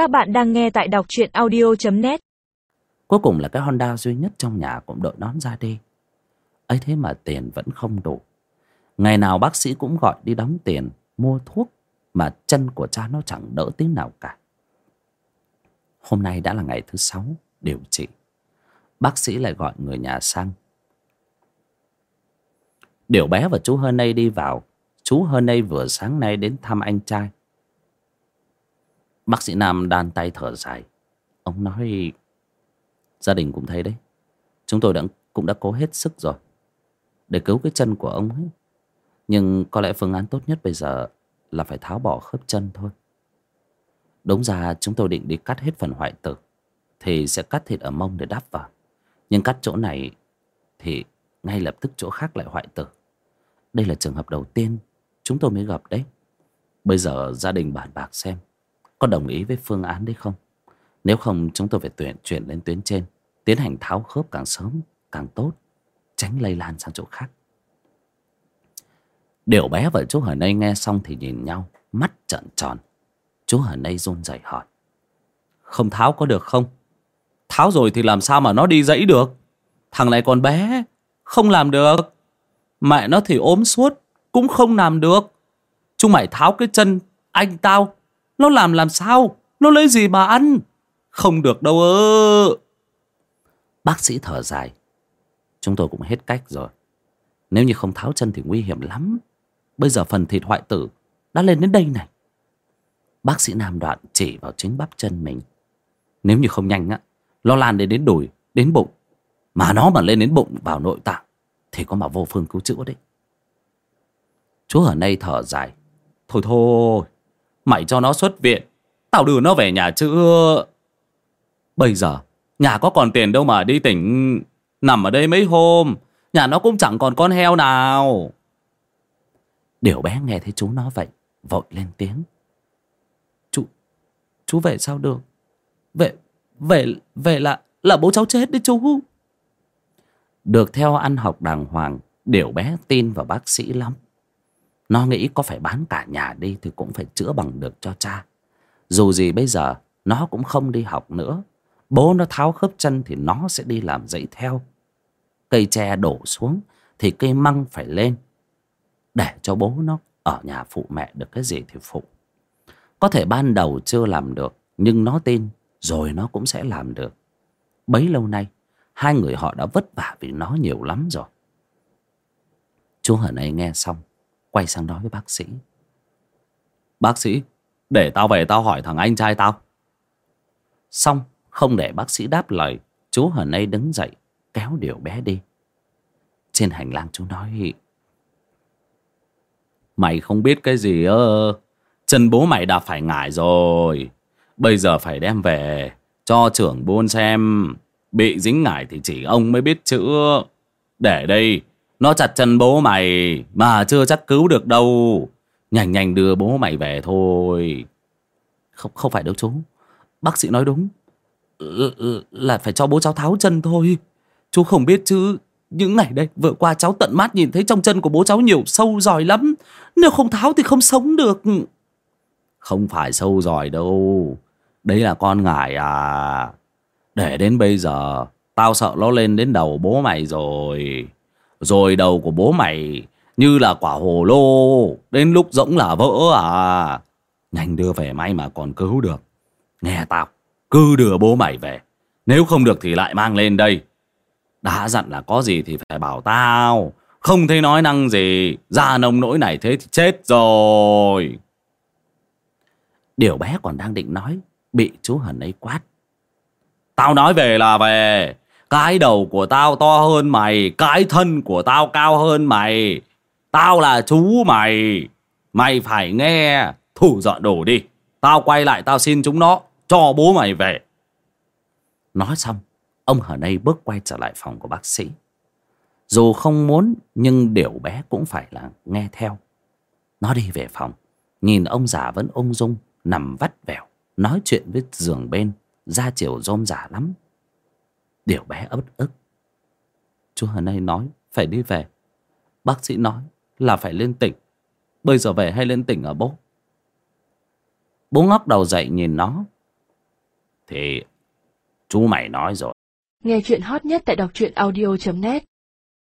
Các bạn đang nghe tại đọc truyện audio.net Cuối cùng là cái Honda duy nhất trong nhà cũng đội nón ra đi. Ấy thế mà tiền vẫn không đủ. Ngày nào bác sĩ cũng gọi đi đóng tiền, Mua thuốc Mà chân của cha nó chẳng đỡ tí nào cả. Hôm nay đã là ngày thứ sáu, Điều trị. Bác sĩ lại gọi người nhà sang. Điều bé và chú Hơn đây đi vào. Chú Hơn đây vừa sáng nay đến thăm anh trai. Bác sĩ Nam đan tay thở dài. Ông nói Gia đình cũng thấy đấy. Chúng tôi đã, cũng đã cố hết sức rồi Để cứu cái chân của ông ấy. Nhưng có lẽ phương án tốt nhất bây giờ Là phải tháo bỏ khớp chân thôi. Đúng ra chúng tôi định đi cắt hết phần hoại tử Thì sẽ cắt thịt ở mông để đắp vào. Nhưng cắt chỗ này Thì ngay lập tức chỗ khác lại hoại tử. Đây là trường hợp đầu tiên Chúng tôi mới gặp đấy. Bây giờ gia đình bàn bạc xem có đồng ý với phương án đấy không? Nếu không, chúng tôi phải tuyển chuyển lên tuyến trên, tiến hành tháo khớp càng sớm, càng tốt, tránh lây lan sang chỗ khác. Điều bé và chú hờ nây nghe xong thì nhìn nhau, mắt trợn tròn. Chú hờ nây run rẩy hỏi, không tháo có được không? Tháo rồi thì làm sao mà nó đi dãy được? Thằng này còn bé, không làm được. Mẹ nó thì ốm suốt, cũng không làm được. Chúng mày tháo cái chân anh tao nó làm làm sao? Nó lấy gì mà ăn? Không được đâu ơ. Bác sĩ thở dài. Chúng tôi cũng hết cách rồi. Nếu như không tháo chân thì nguy hiểm lắm. Bây giờ phần thịt hoại tử Đã lên đến đây này. Bác sĩ Nam Đoạn chỉ vào chính bắp chân mình. Nếu như không nhanh á Lo lan đến đến đùi, đến bụng. Mà nó mà lên đến bụng vào nội tạng Thì có mà vô phương cứu chữa đấy. Chú ở đây thở dài. Thôi thôi. Mày cho nó xuất viện. Tao đưa nó về nhà chứ. Bây giờ, Nhà có còn tiền đâu mà đi tỉnh, Nằm ở đây mấy hôm. Nhà nó cũng chẳng còn con heo nào. Điều bé nghe thấy chú nói vậy, Vội lên tiếng. Chú Chú về sao được? Về Về Về là Là bố cháu chết đấy chú. Được theo ăn học đàng hoàng, Điều bé tin vào bác sĩ lắm nó nghĩ có phải bán cả nhà đi Thì cũng phải chữa bằng được cho cha. Dù gì bây giờ, Nó cũng không đi học nữa. Bố nó tháo khớp chân thì nó sẽ đi làm dậy theo. Cây tre đổ xuống Thì cây măng phải lên. Để cho bố nó ở nhà phụ mẹ được cái gì thì phụ. Có thể ban đầu chưa làm được, Nhưng nó tin Rồi nó cũng sẽ làm được. Bấy lâu nay, Hai người họ đã vất vả vì nó nhiều lắm rồi. Chú ở này nghe xong Quay sang nói với bác sĩ. Bác sĩ, Để tao về tao hỏi thằng anh trai tao. Xong, không để bác sĩ đáp lời, Chú hờ ấy đứng dậy, Kéo điều bé đi. Trên hành lang chú nói, Mày không biết cái gì ơ? Chân bố mày đã phải ngại rồi. Bây giờ phải đem về, Cho trưởng buôn xem. Bị dính ngải thì chỉ ông mới biết chữa Để đây nó chặt chân bố mày, Mà chưa chắc cứu được đâu. Nhanh nhanh đưa bố mày về thôi. Không không phải đâu chú. Bác sĩ nói đúng. L Là phải cho bố cháu tháo chân thôi. Chú không biết chứ. Những ngày đây vừa qua cháu tận mắt nhìn thấy trong chân của bố cháu nhiều sâu giỏi lắm. Nếu không tháo thì không sống được. Không phải sâu giỏi đâu. Đấy là con ngải à. Để đến bây giờ, Tao sợ nó lên đến đầu bố mày rồi rồi đầu của bố mày như là quả hồ lô, Đến lúc rỗng là vỡ à. Nhanh đưa về may mà còn cứu được. Nghe tao, Cứ đưa bố mày về. Nếu không được thì lại mang lên đây. Đã dặn là có gì thì phải bảo tao. Không thấy nói năng gì, Ra nông nỗi này thế thì chết rồi. Điều bé còn đang định nói, Bị chú Hần ấy quát. Tao nói về là về cái đầu của tao to hơn mày, Cái thân của tao cao hơn mày. Tao là chú mày. Mày phải nghe, Thủ dọn đồ đi. Tao quay lại tao xin chúng nó, Cho bố mày về. Nói xong, Ông hờ nay bước quay trở lại phòng của bác sĩ. Dù không muốn, Nhưng điều bé cũng phải là nghe theo. Nó đi về phòng, Nhìn ông già vẫn ung dung, Nằm vắt vẻo, Nói chuyện với giường bên Ra chiều rôm giả lắm. Điều bé ớt ức. Chú Hờ Nay nói, phải đi về. Bác sĩ nói là phải lên tỉnh. Bây giờ về hay lên tỉnh ở bố? Bố ngóc đầu dậy nhìn nó. Thì chú mày nói rồi. Nghe chuyện hot nhất tại đọc truyện audio.net